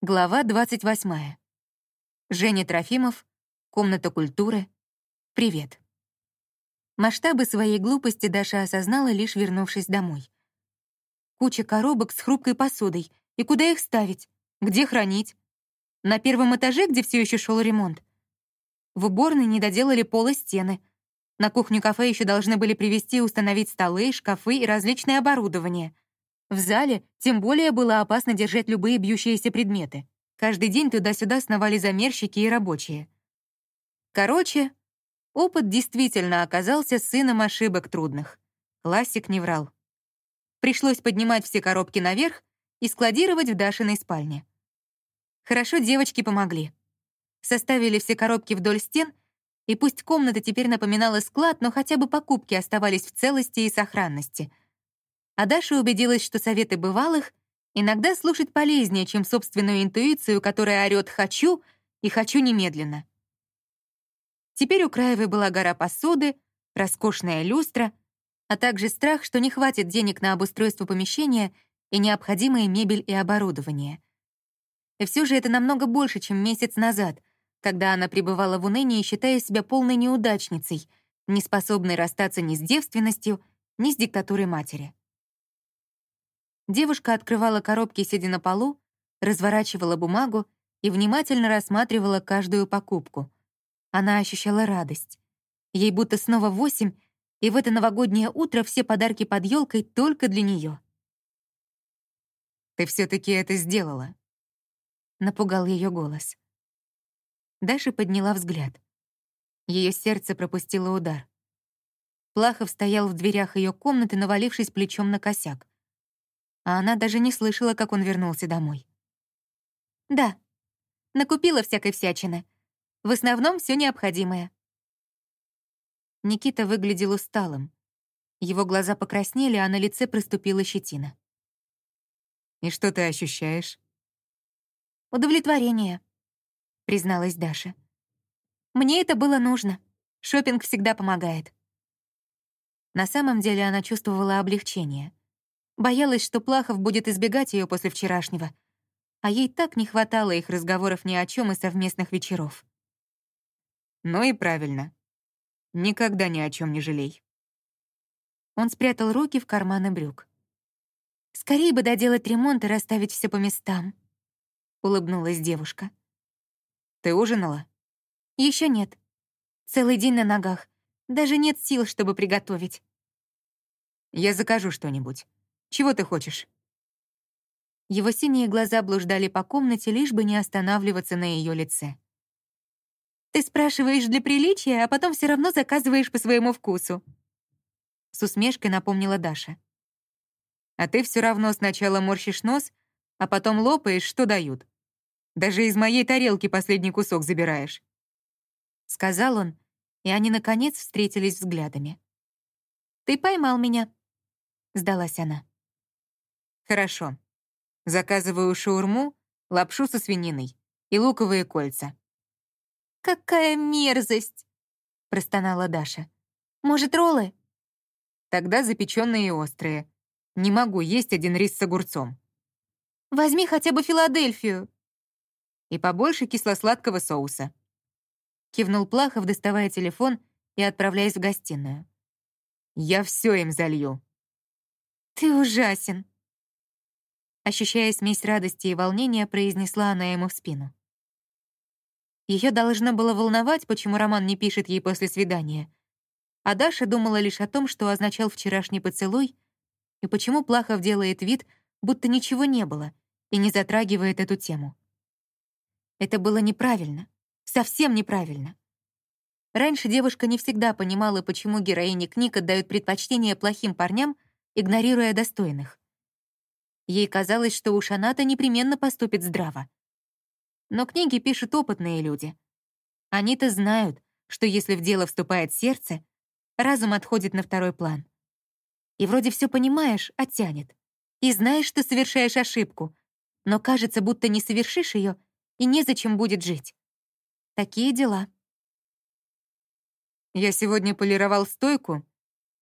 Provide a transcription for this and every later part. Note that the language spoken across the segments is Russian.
Глава 28. Женя Трофимов, комната культуры. Привет. Масштабы своей глупости Даша осознала, лишь вернувшись домой. Куча коробок с хрупкой посудой. И куда их ставить? Где хранить? На первом этаже, где все еще шел ремонт? В уборной не доделали пола стены. На кухню-кафе еще должны были привезти и установить столы, шкафы и различное оборудование — в зале тем более было опасно держать любые бьющиеся предметы. Каждый день туда-сюда сновали замерщики и рабочие. Короче, опыт действительно оказался сыном ошибок трудных. Классик не врал. Пришлось поднимать все коробки наверх и складировать в Дашиной спальне. Хорошо девочки помогли. Составили все коробки вдоль стен, и пусть комната теперь напоминала склад, но хотя бы покупки оставались в целости и сохранности — а Даша убедилась, что советы бывалых иногда слушать полезнее, чем собственную интуицию, которая орёт «хочу» и «хочу немедленно». Теперь у Краевой была гора посуды, роскошная люстра, а также страх, что не хватит денег на обустройство помещения и необходимые мебель и оборудование. И все же это намного больше, чем месяц назад, когда она пребывала в унынии, считая себя полной неудачницей, не способной расстаться ни с девственностью, ни с диктатурой матери. Девушка открывала коробки, сидя на полу, разворачивала бумагу и внимательно рассматривала каждую покупку. Она ощущала радость. Ей будто снова восемь, и в это новогоднее утро все подарки под елкой только для нее. «Ты все-таки это сделала», — напугал ее голос. Даша подняла взгляд. Ее сердце пропустило удар. Плахов стоял в дверях ее комнаты, навалившись плечом на косяк а она даже не слышала, как он вернулся домой. «Да, накупила всякой всячины. В основном все необходимое». Никита выглядел усталым. Его глаза покраснели, а на лице проступила щетина. «И что ты ощущаешь?» «Удовлетворение», — призналась Даша. «Мне это было нужно. Шопинг всегда помогает». На самом деле она чувствовала облегчение. Боялась, что Плахов будет избегать ее после вчерашнего. А ей так не хватало их разговоров ни о чем и совместных вечеров. Ну и правильно. Никогда ни о чем не жалей. Он спрятал руки в карманы брюк. «Скорее бы доделать ремонт и расставить все по местам», — улыбнулась девушка. «Ты ужинала?» Еще нет. Целый день на ногах. Даже нет сил, чтобы приготовить». «Я закажу что-нибудь. Чего ты хочешь?» Его синие глаза блуждали по комнате, лишь бы не останавливаться на ее лице. «Ты спрашиваешь для приличия, а потом все равно заказываешь по своему вкусу», — с усмешкой напомнила Даша. «А ты все равно сначала морщишь нос, а потом лопаешь, что дают. Даже из моей тарелки последний кусок забираешь», — сказал он, и они, наконец, встретились взглядами. «Ты поймал меня», — сдалась она. Хорошо. Заказываю шаурму, лапшу со свининой и луковые кольца. «Какая мерзость!» — простонала Даша. «Может, роллы?» «Тогда запеченные и острые. Не могу есть один рис с огурцом». «Возьми хотя бы Филадельфию». «И побольше кисло-сладкого соуса». Кивнул Плахов, доставая телефон и отправляясь в гостиную. «Я все им залью». «Ты ужасен», Ощущая смесь радости и волнения, произнесла она ему в спину. Ее должно было волновать, почему Роман не пишет ей после свидания. А Даша думала лишь о том, что означал вчерашний поцелуй, и почему Плахов делает вид, будто ничего не было, и не затрагивает эту тему. Это было неправильно, совсем неправильно. Раньше девушка не всегда понимала, почему героини книг отдают предпочтение плохим парням, игнорируя достойных. Ей казалось, что уж она-то непременно поступит здраво. Но книги пишут опытные люди. Они-то знают, что если в дело вступает сердце, разум отходит на второй план. И вроде все понимаешь, оттянет. И знаешь, что совершаешь ошибку, но кажется, будто не совершишь ее и незачем будет жить. Такие дела. Я сегодня полировал стойку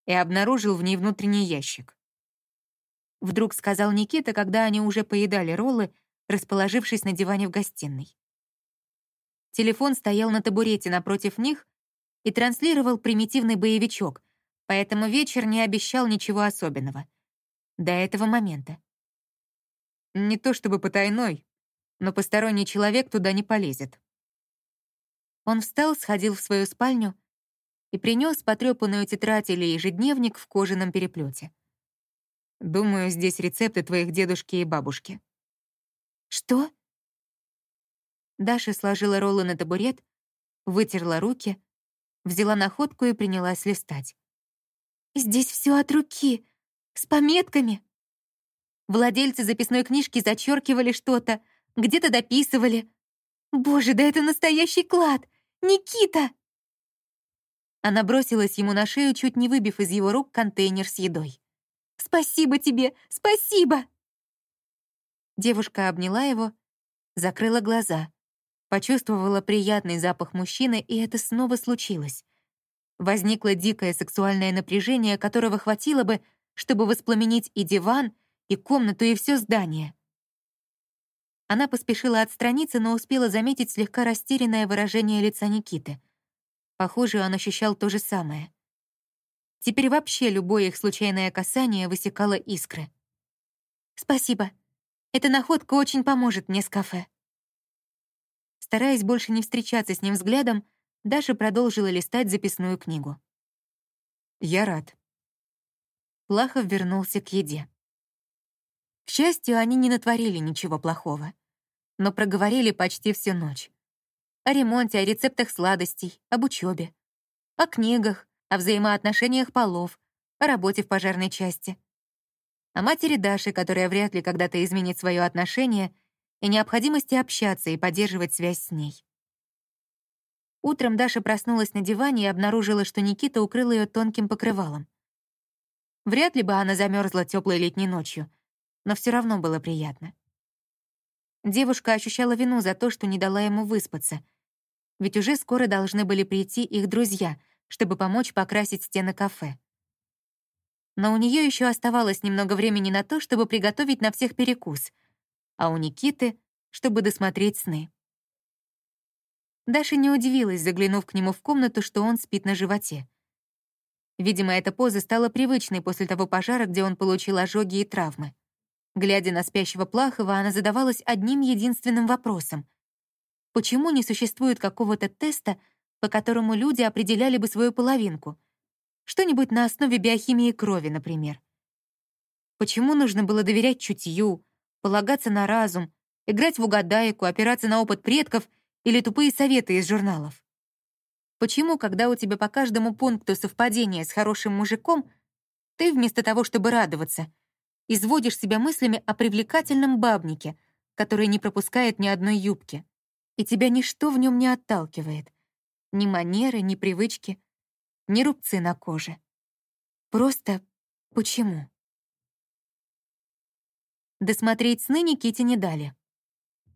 и обнаружил в ней внутренний ящик. Вдруг сказал Никита, когда они уже поедали роллы, расположившись на диване в гостиной. Телефон стоял на табурете напротив них и транслировал примитивный боевичок, поэтому вечер не обещал ничего особенного. До этого момента. Не то чтобы потайной, но посторонний человек туда не полезет. Он встал, сходил в свою спальню и принес потрепанную тетрадь или ежедневник в кожаном переплете. Думаю, здесь рецепты твоих дедушки и бабушки. Что? Даша сложила роллы на табурет, вытерла руки, взяла находку и принялась листать. «Здесь все от руки, с пометками». Владельцы записной книжки зачеркивали что-то, где-то дописывали. «Боже, да это настоящий клад! Никита!» Она бросилась ему на шею, чуть не выбив из его рук контейнер с едой. «Спасибо тебе! Спасибо!» Девушка обняла его, закрыла глаза, почувствовала приятный запах мужчины, и это снова случилось. Возникло дикое сексуальное напряжение, которого хватило бы, чтобы воспламенить и диван, и комнату, и все здание. Она поспешила отстраниться, но успела заметить слегка растерянное выражение лица Никиты. Похоже, он ощущал то же самое. Теперь вообще любое их случайное касание высекало искры. «Спасибо. Эта находка очень поможет мне с кафе». Стараясь больше не встречаться с ним взглядом, Даша продолжила листать записную книгу. «Я рад». Плахов вернулся к еде. К счастью, они не натворили ничего плохого, но проговорили почти всю ночь. О ремонте, о рецептах сладостей, об учебе, о книгах, о взаимоотношениях полов, о работе в пожарной части. О матери Даши, которая вряд ли когда-то изменит свое отношение, и необходимости общаться и поддерживать связь с ней. Утром Даша проснулась на диване и обнаружила, что Никита укрыл ее тонким покрывалом. Вряд ли бы она замерзла теплой летней ночью, но все равно было приятно. Девушка ощущала вину за то, что не дала ему выспаться, ведь уже скоро должны были прийти их друзья, чтобы помочь покрасить стены кафе. Но у нее еще оставалось немного времени на то, чтобы приготовить на всех перекус, а у Никиты — чтобы досмотреть сны. Даша не удивилась, заглянув к нему в комнату, что он спит на животе. Видимо, эта поза стала привычной после того пожара, где он получил ожоги и травмы. Глядя на спящего Плахова, она задавалась одним единственным вопросом. Почему не существует какого-то теста, по которому люди определяли бы свою половинку? Что-нибудь на основе биохимии крови, например. Почему нужно было доверять чутью, полагаться на разум, играть в угадайку, опираться на опыт предков или тупые советы из журналов? Почему, когда у тебя по каждому пункту совпадение с хорошим мужиком, ты вместо того, чтобы радоваться — изводишь себя мыслями о привлекательном бабнике, который не пропускает ни одной юбки, и тебя ничто в нем не отталкивает. Ни манеры, ни привычки, ни рубцы на коже. Просто почему? Досмотреть сны Никите не дали.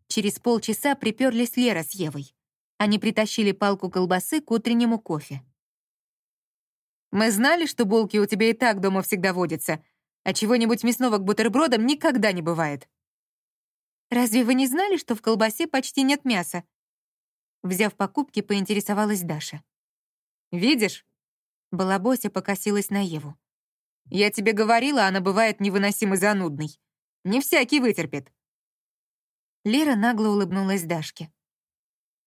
Через полчаса приперлись Лера с Евой. Они притащили палку колбасы к утреннему кофе. «Мы знали, что булки у тебя и так дома всегда водятся», а чего-нибудь мясного к бутербродам никогда не бывает. «Разве вы не знали, что в колбасе почти нет мяса?» Взяв покупки, поинтересовалась Даша. «Видишь?» Балабося покосилась на Еву. «Я тебе говорила, она бывает невыносимо занудной. Не всякий вытерпит». Лера нагло улыбнулась Дашке.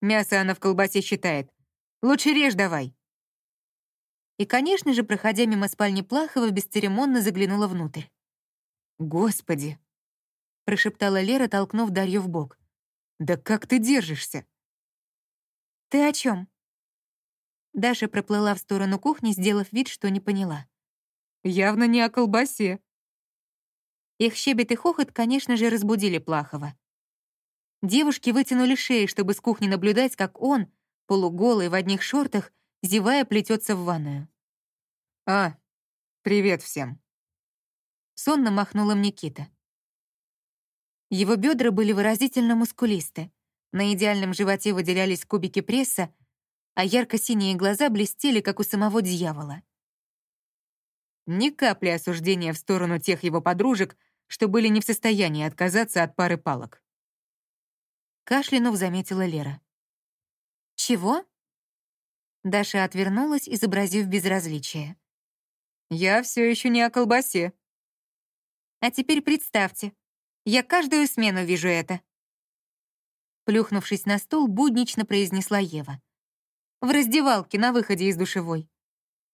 «Мясо она в колбасе считает. Лучше режь давай». И, конечно же, проходя мимо спальни Плахова, бесцеремонно заглянула внутрь. «Господи!» — прошептала Лера, толкнув Дарью в бок. «Да как ты держишься?» «Ты о чем? Даша проплыла в сторону кухни, сделав вид, что не поняла. «Явно не о колбасе». Их щебет и хохот, конечно же, разбудили Плахова. Девушки вытянули шеи, чтобы с кухни наблюдать, как он, полуголый в одних шортах, зевая, плетется в ванную. «А, привет всем!» Сонно махнула им Никита. Его бедра были выразительно мускулисты, на идеальном животе выделялись кубики пресса, а ярко-синие глаза блестели, как у самого дьявола. Ни капли осуждения в сторону тех его подружек, что были не в состоянии отказаться от пары палок. Кашлянув заметила Лера. «Чего?» Даша отвернулась, изобразив безразличие. «Я все еще не о колбасе». «А теперь представьте, я каждую смену вижу это». Плюхнувшись на стул, буднично произнесла Ева. В раздевалке на выходе из душевой.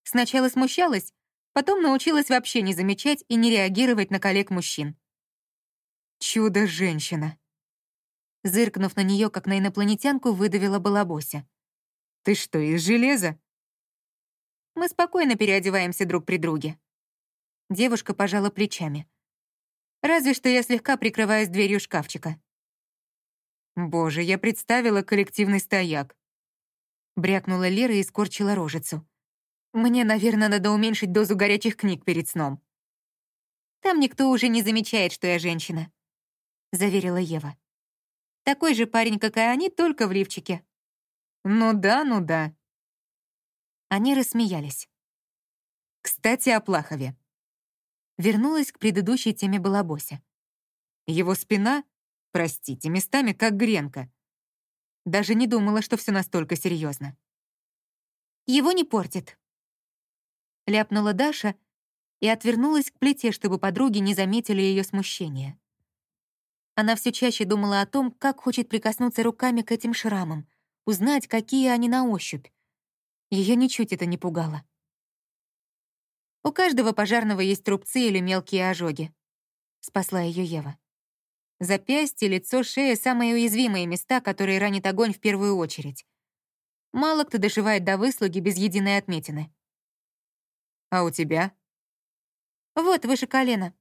Сначала смущалась, потом научилась вообще не замечать и не реагировать на коллег-мужчин. «Чудо-женщина!» Зыркнув на нее, как на инопланетянку, выдавила Балабося. «Ты что, из железа?» Мы спокойно переодеваемся друг при друге. Девушка пожала плечами. Разве что я слегка прикрываюсь дверью шкафчика. Боже, я представила коллективный стояк. Брякнула Лера и скорчила рожицу. Мне, наверное, надо уменьшить дозу горячих книг перед сном. Там никто уже не замечает, что я женщина, заверила Ева. Такой же парень, как и они, только в лифчике. Ну да, ну да. Они рассмеялись. Кстати, о Плахове. Вернулась к предыдущей теме Балабося. Его спина, простите, местами как гренка. Даже не думала, что все настолько серьезно. Его не портит. Ляпнула Даша и отвернулась к плите, чтобы подруги не заметили ее смущения. Она все чаще думала о том, как хочет прикоснуться руками к этим шрамам, узнать, какие они на ощупь. Ее ничуть это не пугало. «У каждого пожарного есть рубцы или мелкие ожоги», — спасла ее Ева. Запястье, лицо, шея — самые уязвимые места, которые ранит огонь в первую очередь. Мало кто доживает до выслуги без единой отметины. «А у тебя?» «Вот, выше колена.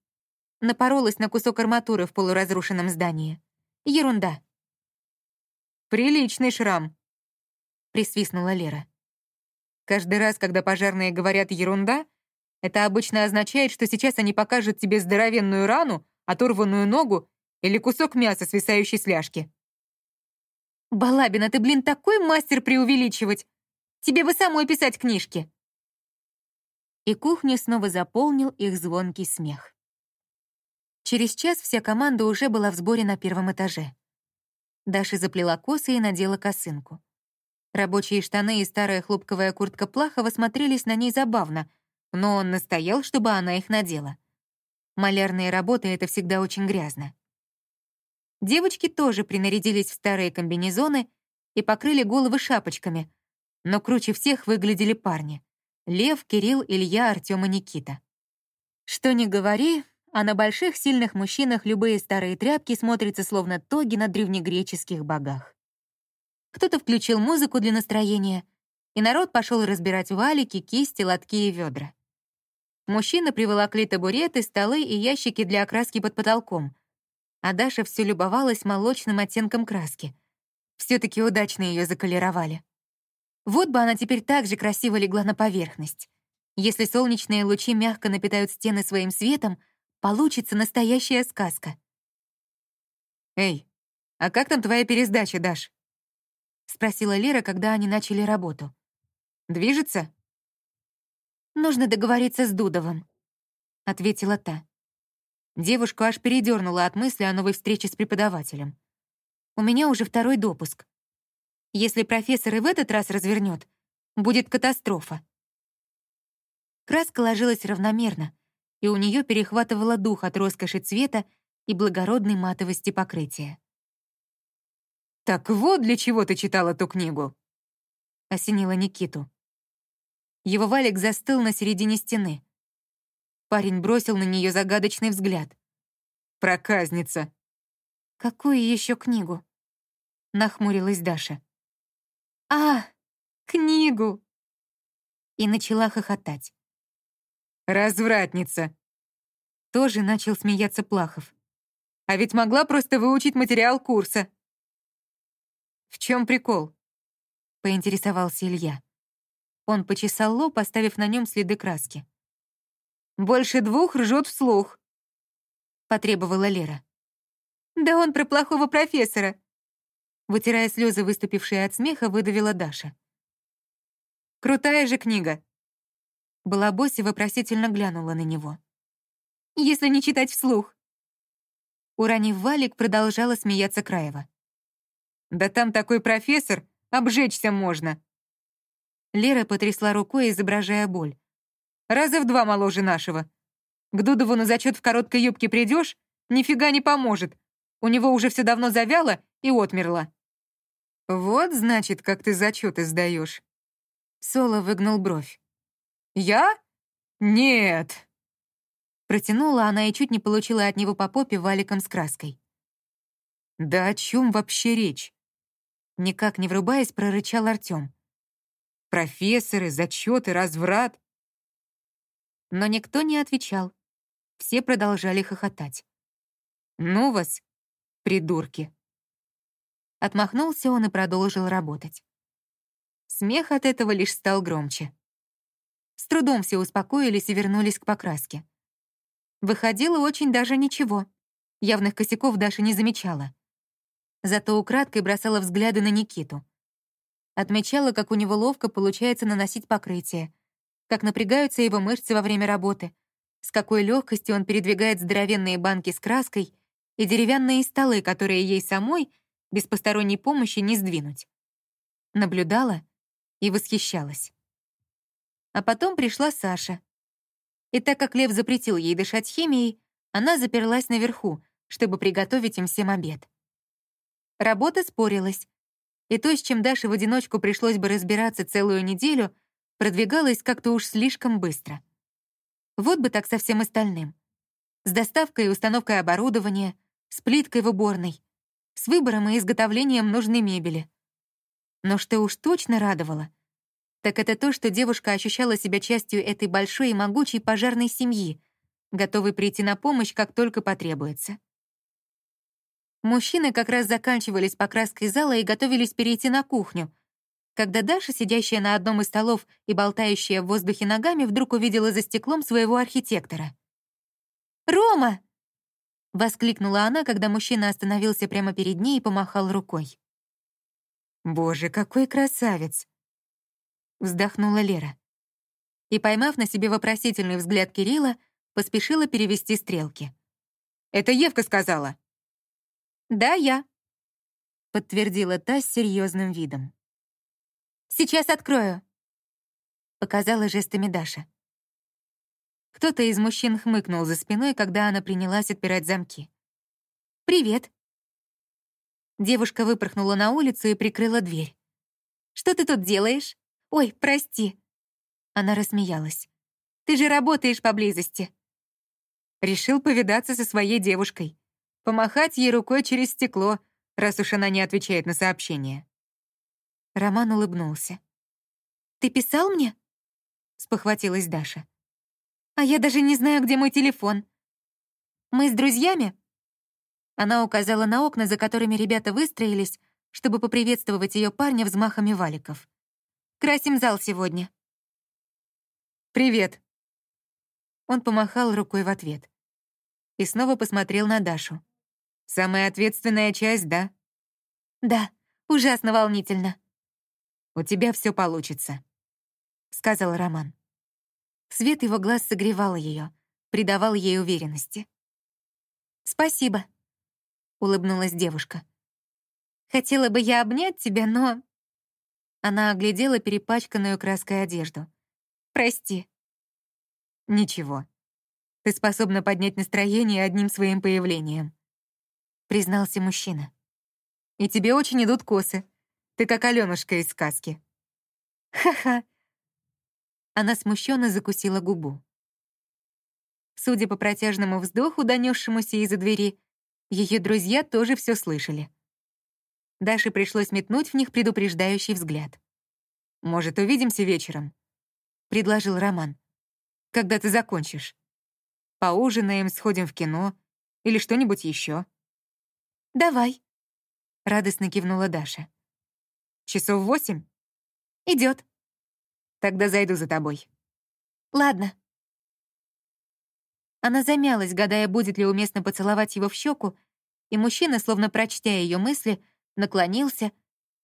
Напоролась на кусок арматуры в полуразрушенном здании. Ерунда. «Приличный шрам», — присвистнула Лера. «Каждый раз, когда пожарные говорят «ерунда», это обычно означает, что сейчас они покажут тебе здоровенную рану, оторванную ногу или кусок мяса, свисающий с ляжки». «Балабина, ты, блин, такой мастер преувеличивать! Тебе бы самой писать книжки!» И кухню снова заполнил их звонкий смех. Через час вся команда уже была в сборе на первом этаже. Даша заплела косы и надела косынку. Рабочие штаны и старая хлопковая куртка Плахова смотрелись на ней забавно, но он настоял, чтобы она их надела. Малярные работы — это всегда очень грязно. Девочки тоже принарядились в старые комбинезоны и покрыли головы шапочками, но круче всех выглядели парни — Лев, Кирилл, Илья, Артём и Никита. Что ни говори, а на больших сильных мужчинах любые старые тряпки смотрятся словно тоги на древнегреческих богах. Кто-то включил музыку для настроения, и народ пошел разбирать валики, кисти, лотки и ведра. Мужчины приволокли табуреты, столы и ящики для окраски под потолком, а Даша все любовалась молочным оттенком краски. все таки удачно ее заколеровали. Вот бы она теперь так же красиво легла на поверхность. Если солнечные лучи мягко напитают стены своим светом, Получится настоящая сказка. «Эй, а как там твоя пересдача, Даш?» — спросила Лера, когда они начали работу. «Движется?» «Нужно договориться с Дудовым», — ответила та. Девушку аж передернула от мысли о новой встрече с преподавателем. «У меня уже второй допуск. Если профессор и в этот раз развернет, будет катастрофа». Краска ложилась равномерно, и у нее перехватывало дух от роскоши цвета и благородной матовости покрытия. «Так вот для чего ты читала ту книгу!» — осенила Никиту. Его валик застыл на середине стены. Парень бросил на нее загадочный взгляд. «Проказница!» «Какую еще книгу?» — нахмурилась Даша. «А, книгу!» И начала хохотать. «Развратница!» Тоже начал смеяться Плахов. «А ведь могла просто выучить материал курса». «В чем прикол?» — поинтересовался Илья. Он почесал лоб, оставив на нем следы краски. «Больше двух ржет вслух», — потребовала Лера. «Да он про плохого профессора», — вытирая слезы, выступившие от смеха, выдавила Даша. «Крутая же книга», Балабоси вопросительно глянула на него. «Если не читать вслух». Уронив валик, продолжала смеяться Краева. Да там такой профессор, обжечься можно. Лера потрясла рукой, изображая боль. Раза в два моложе нашего. К Дудову на зачет в короткой юбке придешь, нифига не поможет. У него уже все давно завяло и отмерло. Вот, значит, как ты зачеты сдаешь. Соло выгнул бровь. Я? Нет. Протянула она и чуть не получила от него по попе валиком с краской. «Да о чем вообще речь?» Никак не врубаясь, прорычал Артём. «Профессоры, зачеты, разврат». Но никто не отвечал. Все продолжали хохотать. «Ну вас, придурки!» Отмахнулся он и продолжил работать. Смех от этого лишь стал громче. С трудом все успокоились и вернулись к покраске. Выходило очень даже ничего. Явных косяков Даша не замечала. Зато украдкой бросала взгляды на Никиту. Отмечала, как у него ловко получается наносить покрытие, как напрягаются его мышцы во время работы, с какой легкостью он передвигает здоровенные банки с краской и деревянные столы, которые ей самой без посторонней помощи не сдвинуть. Наблюдала и восхищалась. А потом пришла Саша, и так как Лев запретил ей дышать химией, она заперлась наверху, чтобы приготовить им всем обед. Работа спорилась, и то, с чем Даше в одиночку пришлось бы разбираться целую неделю, продвигалось как-то уж слишком быстро. Вот бы так со всем остальным. С доставкой и установкой оборудования, с плиткой в уборной, с выбором и изготовлением нужной мебели. Но что уж точно радовало — так это то, что девушка ощущала себя частью этой большой и могучей пожарной семьи, готовой прийти на помощь, как только потребуется. Мужчины как раз заканчивали с покраской зала и готовились перейти на кухню, когда Даша, сидящая на одном из столов и болтающая в воздухе ногами, вдруг увидела за стеклом своего архитектора. «Рома!» — воскликнула она, когда мужчина остановился прямо перед ней и помахал рукой. «Боже, какой красавец!» вздохнула Лера. И, поймав на себе вопросительный взгляд Кирилла, поспешила перевести стрелки. «Это Евка сказала?» «Да, я», — подтвердила та с серьезным видом. «Сейчас открою», — показала жестами Даша. Кто-то из мужчин хмыкнул за спиной, когда она принялась отпирать замки. «Привет». Девушка выпорхнула на улицу и прикрыла дверь. «Что ты тут делаешь?» «Ой, прости». Она рассмеялась. «Ты же работаешь поблизости». Решил повидаться со своей девушкой. Помахать ей рукой через стекло, раз уж она не отвечает на сообщение. Роман улыбнулся. «Ты писал мне?» — спохватилась Даша. «А я даже не знаю, где мой телефон. Мы с друзьями?» Она указала на окна, за которыми ребята выстроились, чтобы поприветствовать ее парня взмахами валиков. Красим зал сегодня». «Привет». Он помахал рукой в ответ. И снова посмотрел на Дашу. «Самая ответственная часть, да?» «Да, ужасно волнительно». «У тебя все получится», — сказал Роман. Свет его глаз согревал ее, придавал ей уверенности. «Спасибо», — улыбнулась девушка. «Хотела бы я обнять тебя, но она оглядела перепачканную краской одежду. «Прости». «Ничего. Ты способна поднять настроение одним своим появлением», — признался мужчина. «И тебе очень идут косы. Ты как Алёнушка из сказки». «Ха-ха». Она смущенно закусила губу. Судя по протяжному вздоху, донесшемуся из-за двери, ее друзья тоже все слышали. Даше пришлось метнуть в них предупреждающий взгляд. «Может, увидимся вечером?» — предложил Роман. «Когда ты закончишь? Поужинаем, сходим в кино или что-нибудь еще?» «Давай», — радостно кивнула Даша. «Часов восемь?» Идет. «Тогда зайду за тобой». «Ладно». Она замялась, гадая, будет ли уместно поцеловать его в щеку, и мужчина, словно прочтя ее мысли, наклонился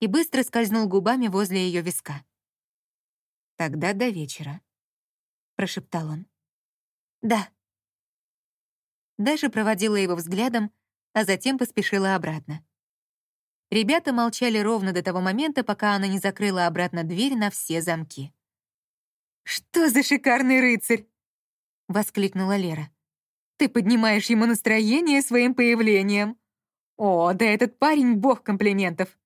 и быстро скользнул губами возле ее виска. «Тогда до вечера», — прошептал он. «Да». Даша проводила его взглядом, а затем поспешила обратно. Ребята молчали ровно до того момента, пока она не закрыла обратно дверь на все замки. «Что за шикарный рыцарь!» — воскликнула Лера. «Ты поднимаешь ему настроение своим появлением. О, да этот парень — бог комплиментов!»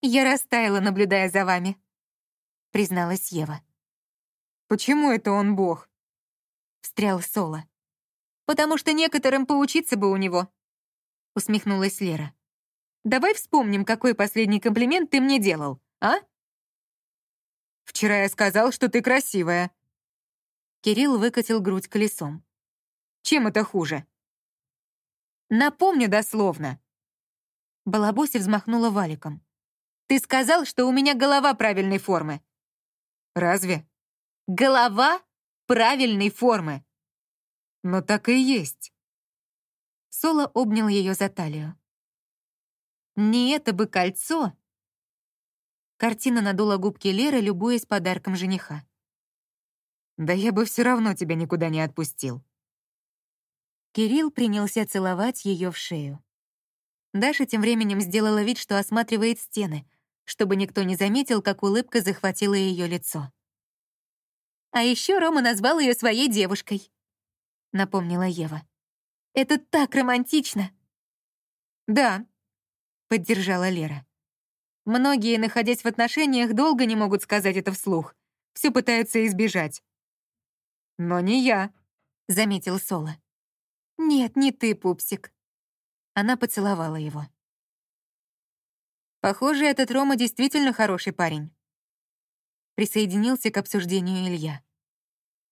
«Я растаяла, наблюдая за вами», — призналась Ева. «Почему это он бог?» — встрял Соло. «Потому что некоторым поучиться бы у него», — усмехнулась Лера. Давай вспомним, какой последний комплимент ты мне делал, а? Вчера я сказал, что ты красивая. Кирилл выкатил грудь колесом. Чем это хуже? Напомню дословно. Балабоси взмахнула валиком. Ты сказал, что у меня голова правильной формы. Разве? Голова правильной формы. Но так и есть. Соло обнял ее за талию. Не это бы кольцо!» Картина надула губки Леры, любуясь подарком жениха. «Да я бы все равно тебя никуда не отпустил». Кирилл принялся целовать ее в шею. Даша тем временем сделала вид, что осматривает стены, чтобы никто не заметил, как улыбка захватила ее лицо. «А еще Рома назвал ее своей девушкой», — напомнила Ева. «Это так романтично!» «Да, поддержала Лера. Многие, находясь в отношениях, долго не могут сказать это вслух. Все пытаются избежать. «Но не я», — заметил Соло. «Нет, не ты, пупсик». Она поцеловала его. «Похоже, этот Рома действительно хороший парень». Присоединился к обсуждению Илья.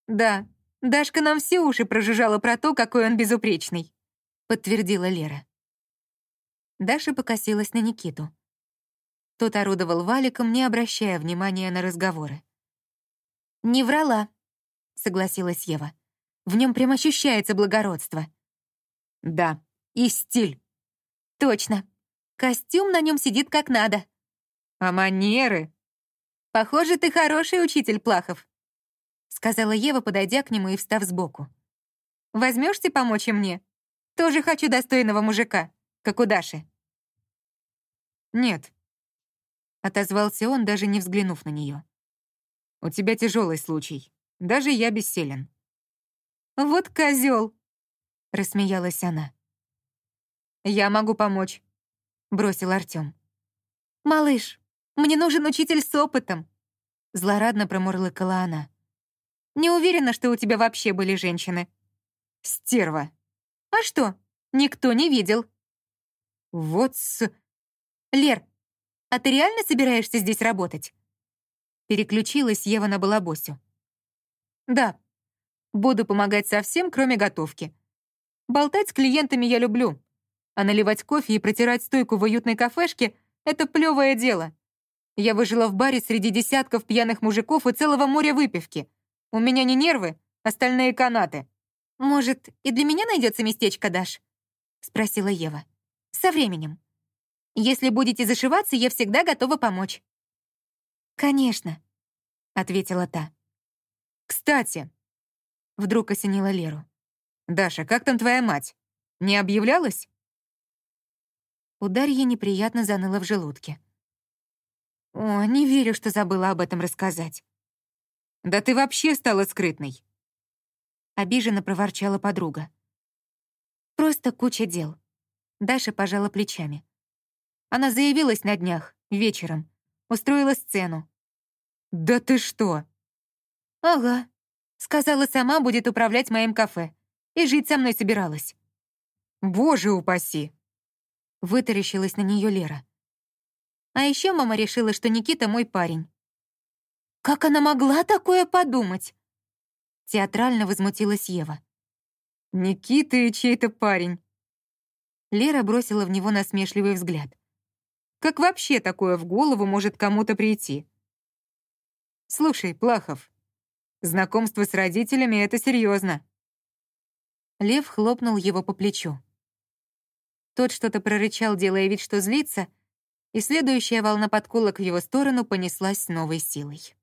«Да, Дашка нам все уши прожужжала про то, какой он безупречный», — подтвердила Лера. Даша покосилась на Никиту. Тот орудовал валиком, не обращая внимания на разговоры. «Не врала», — согласилась Ева. «В нем прям ощущается благородство». «Да, и стиль». «Точно. Костюм на нем сидит как надо». «А манеры?» «Похоже, ты хороший учитель, Плахов», — сказала Ева, подойдя к нему и встав сбоку. «Возьмешься помочь и мне? Тоже хочу достойного мужика» как у Даши. «Нет», — отозвался он, даже не взглянув на нее. «У тебя тяжелый случай. Даже я бессилен». «Вот козел, рассмеялась она. «Я могу помочь», — бросил Артём. «Малыш, мне нужен учитель с опытом», — злорадно промурлыкала она. «Не уверена, что у тебя вообще были женщины». «Стерва». «А что, никто не видел?» Вот с... Лер, а ты реально собираешься здесь работать? Переключилась Ева на Балабосю. Да. Буду помогать со всем, кроме готовки. Болтать с клиентами я люблю, а наливать кофе и протирать стойку в уютной кафешке — это плевое дело. Я выжила в баре среди десятков пьяных мужиков и целого моря выпивки. У меня не нервы, остальные канаты. «Может, и для меня найдется местечко, Даш?» — спросила Ева. Со временем. Если будете зашиваться, я всегда готова помочь». «Конечно», — ответила та. «Кстати», — вдруг осенила Леру. «Даша, как там твоя мать? Не объявлялась?» У Дарьи неприятно заныло в желудке. «О, не верю, что забыла об этом рассказать». «Да ты вообще стала скрытной!» Обиженно проворчала подруга. «Просто куча дел. Даша пожала плечами. Она заявилась на днях, вечером, устроила сцену. «Да ты что?» «Ага. Сказала, сама будет управлять моим кафе. И жить со мной собиралась». «Боже упаси!» Вытаращилась на нее Лера. А еще мама решила, что Никита мой парень. «Как она могла такое подумать?» Театрально возмутилась Ева. «Никита и чей-то парень. Лера бросила в него насмешливый взгляд. «Как вообще такое в голову может кому-то прийти?» «Слушай, Плахов, знакомство с родителями — это серьезно. Лев хлопнул его по плечу. Тот что-то прорычал, делая вид, что злится, и следующая волна подколок в его сторону понеслась с новой силой.